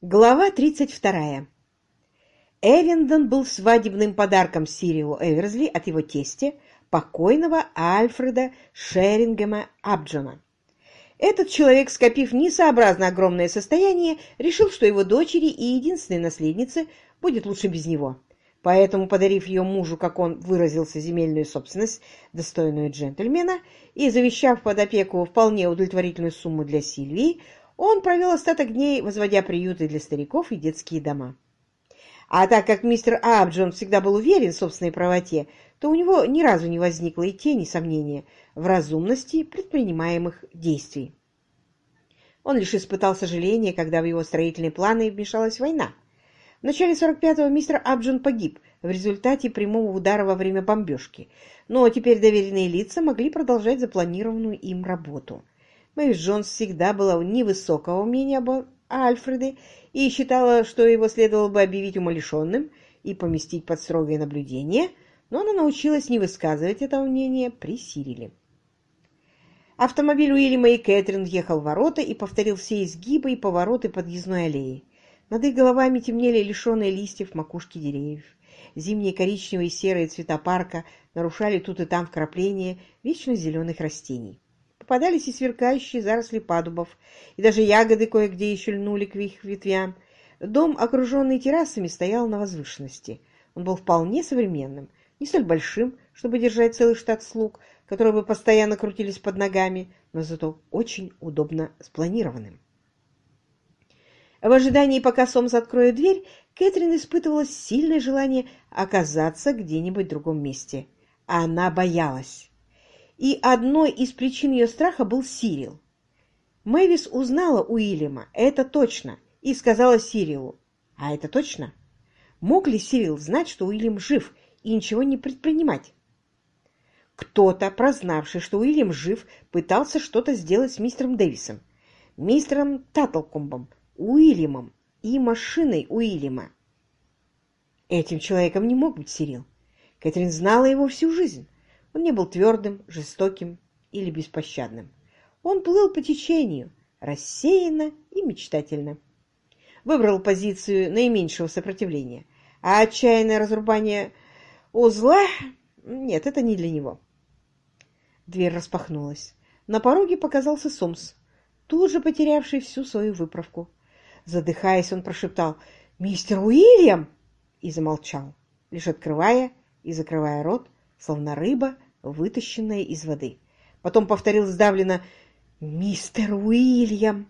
Глава 32. Эвендон был свадебным подарком Сириу Эверсли от его тестя, покойного Альфреда Шерингема Абджона. Этот человек, скопив несообразно огромное состояние, решил, что его дочери и единственной наследнице будет лучше без него. Поэтому, подарив ее мужу, как он выразился, земельную собственность, достойную джентльмена, и завещав под опеку вполне удовлетворительную сумму для Сильвии, он провел остаток дней, возводя приюты для стариков и детские дома. А так как мистер Абджон всегда был уверен в собственной правоте, то у него ни разу не возникло и тени сомнения в разумности предпринимаемых действий. Он лишь испытал сожаление, когда в его строительные планы вмешалась война. В начале 45-го мистер Абджон погиб в результате прямого удара во время бомбежки, но теперь доверенные лица могли продолжать запланированную им работу – Мэйвис Джонс всегда была невысокого мнения об Альфреде и считала, что его следовало бы объявить умалишенным и поместить под строгое наблюдение, но она научилась не высказывать этого мнения при Сириле. Автомобиль Уильяма и Кэтрин въехал в ворота и повторил все изгибы и повороты подъездной аллеи. Над их головами темнели лишенные листьев макушки деревьев. Зимние коричневые и серые цвета парка нарушали тут и там вкрапления вечно зеленых растений попадались и сверкающие заросли падубов, и даже ягоды кое-где еще льнули к их ветвям. Дом, окруженный террасами, стоял на возвышенности. Он был вполне современным, не столь большим, чтобы держать целый штат слуг, которые бы постоянно крутились под ногами, но зато очень удобно спланированным. В ожидании, пока Сомс откроет дверь, Кэтрин испытывала сильное желание оказаться где-нибудь в другом месте. Она боялась и одной из причин ее страха был Сирил. Мэвис узнала Уильяма, это точно, и сказала Сирилу. А это точно? Мог ли Сирил знать, что Уильям жив, и ничего не предпринимать? Кто-то, прознавший, что Уильям жив, пытался что-то сделать с мистером Дэвисом, мистером Таттлкомбом, Уильямом и машиной Уильяма. Этим человеком не мог быть Сирил. Кэтрин знала его всю жизнь. Он не был твердым, жестоким или беспощадным. Он плыл по течению, рассеянно и мечтательно. Выбрал позицию наименьшего сопротивления, а отчаянное разрубание узла... Нет, это не для него. Дверь распахнулась. На пороге показался Сомс, тут же потерявший всю свою выправку. Задыхаясь, он прошептал «Мистер Уильям!» и замолчал, лишь открывая и закрывая рот, словно рыба, вытащенная из воды. Потом повторил сдавленно «Мистер Уильям!»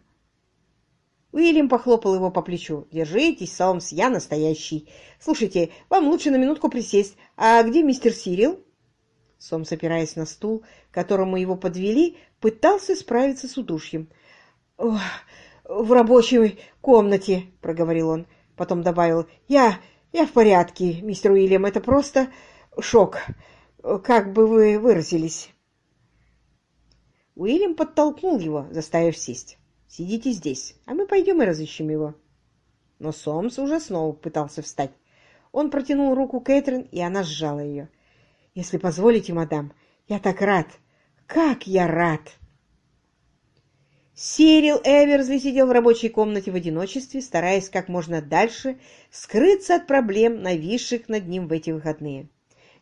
Уильям похлопал его по плечу. «Держитесь, Солмс, я настоящий. Слушайте, вам лучше на минутку присесть. А где мистер Сирил?» Сомс, опираясь на стул, к которому его подвели, пытался справиться с удушьем. «В рабочей комнате», — проговорил он. Потом добавил, «Я... я в порядке, мистер Уильям, это просто шок. Как бы вы выразились?» Уильям подтолкнул его, заставив сесть. «Сидите здесь, а мы пойдем и разыщем его». Но Сомс уже снова пытался встать. Он протянул руку Кэтрин, и она сжала ее. «Если позволите, мадам, я так рад! Как я рад!» Сирил Эверсли сидел в рабочей комнате в одиночестве, стараясь как можно дальше скрыться от проблем, нависших над ним в эти выходные.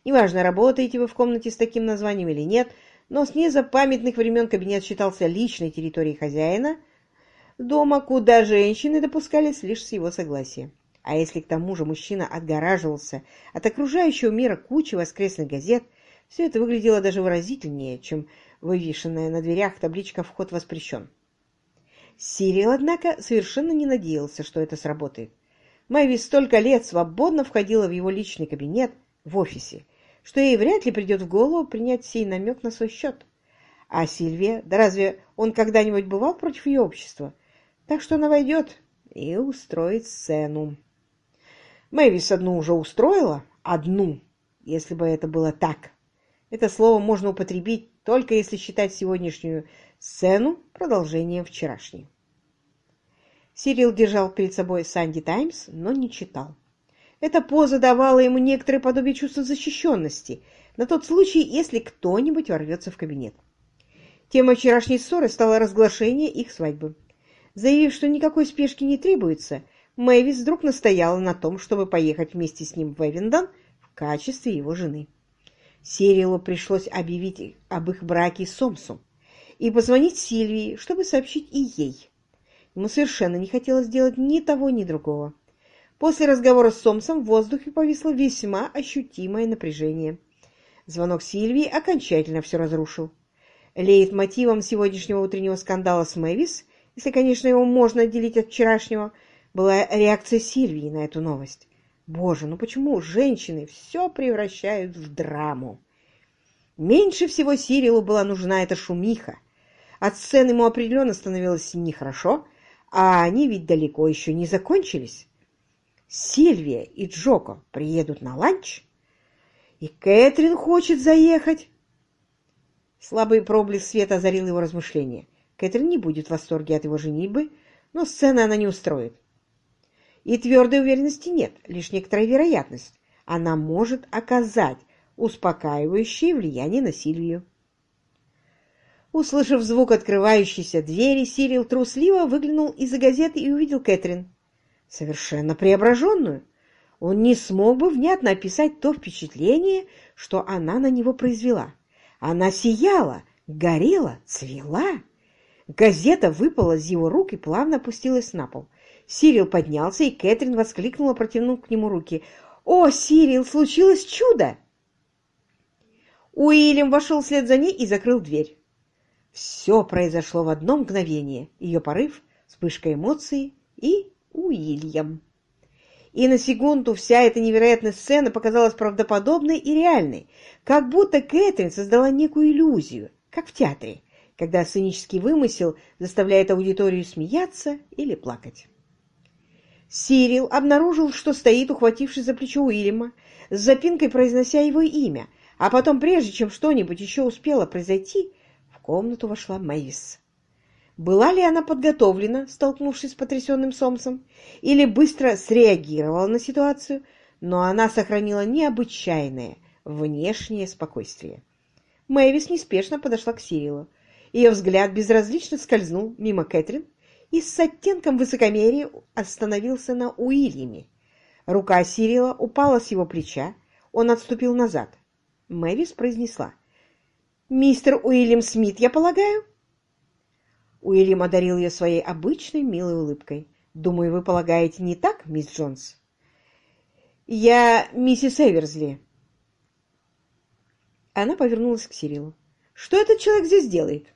Неважно, работаете вы в комнате с таким названием или нет, но с незапамятных времен кабинет считался личной территорией хозяина дома, куда женщины допускались лишь с его согласия. А если к тому же мужчина отгораживался от окружающего мира кучи воскресных газет, все это выглядело даже выразительнее, чем вывешенная на дверях табличка «Вход воспрещен». Сирил, однако, совершенно не надеялся, что это сработает. Мэви столько лет свободно входила в его личный кабинет в офисе, что ей вряд ли придет в голову принять сей намек на свой счет. А Сильвия, да разве он когда-нибудь бывал против ее общества? Так что она войдет и устроит сцену. Мэвис одну уже устроила, одну, если бы это было так. Это слово можно употребить только если считать сегодняшнюю сцену продолжением вчерашней. Сирил держал перед собой «Санди Таймс», но не читал. Эта поза давала ему некоторое подобие чувства защищенности на тот случай, если кто-нибудь ворвется в кабинет. Тема вчерашней ссоры стала разглашение их свадьбы. Заявив, что никакой спешки не требуется, Мэвис вдруг настояла на том, чтобы поехать вместе с ним в Эвендон в качестве его жены. Сирилу пришлось объявить об их браке с и позвонить Сильвии, чтобы сообщить и ей. Ему совершенно не хотелось делать ни того, ни другого. После разговора с Сомсом в воздухе повисло весьма ощутимое напряжение. Звонок Сильвии окончательно все разрушил. Леет мотивом сегодняшнего утреннего скандала с Мэвис, если, конечно, его можно отделить от вчерашнего, была реакция Сильвии на эту новость. Боже, ну почему женщины все превращают в драму? Меньше всего Сирилу была нужна эта шумиха. От сцены ему определенно становилось нехорошо, а они ведь далеко еще не закончились. Сильвия и Джоко приедут на ланч, и Кэтрин хочет заехать. Слабый проблеск света озарил его размышления. Кэтрин не будет в восторге от его женитьбы, но сцены она не устроит. И твердой уверенности нет, лишь некоторая вероятность. Она может оказать успокаивающее влияние на Сильвию. Услышав звук открывающейся двери, Сирил трусливо выглянул из-за газеты и увидел Кэтрин совершенно преображенную. Он не смог бы внятно описать то впечатление, что она на него произвела. Она сияла, горела, цвела. Газета выпала из его рук и плавно опустилась на пол. Сирил поднялся, и Кэтрин воскликнула, протянув к нему руки. «О, Сирил, случилось чудо!» Уильям вошел вслед за ней и закрыл дверь. Все произошло в одно мгновение. Ее порыв, вспышка эмоций и Уильям. И на секунду вся эта невероятная сцена показалась правдоподобной и реальной, как будто Кэтрин создала некую иллюзию, как в театре, когда сценический вымысел заставляет аудиторию смеяться или плакать. Сирил обнаружил, что стоит, ухватившись за плечо Уильяма, с запинкой произнося его имя, а потом, прежде чем что-нибудь еще успело произойти, в комнату вошла Мэйвис. Была ли она подготовлена, столкнувшись с потрясенным Сомсом, или быстро среагировала на ситуацию, но она сохранила необычайное внешнее спокойствие. Мэвис неспешно подошла к Сирилу. Ее взгляд безразлично скользнул мимо Кэтрин и с оттенком высокомерия остановился на Уильяме. Рука Сирила упала с его плеча, он отступил назад. Мэвис произнесла. «Мистер Уильям Смит, я полагаю?» Уильям одарил ее своей обычной милой улыбкой. «Думаю, вы полагаете, не так, мисс Джонс?» «Я миссис Эверсли». Она повернулась к Сирилу. «Что этот человек здесь делает?»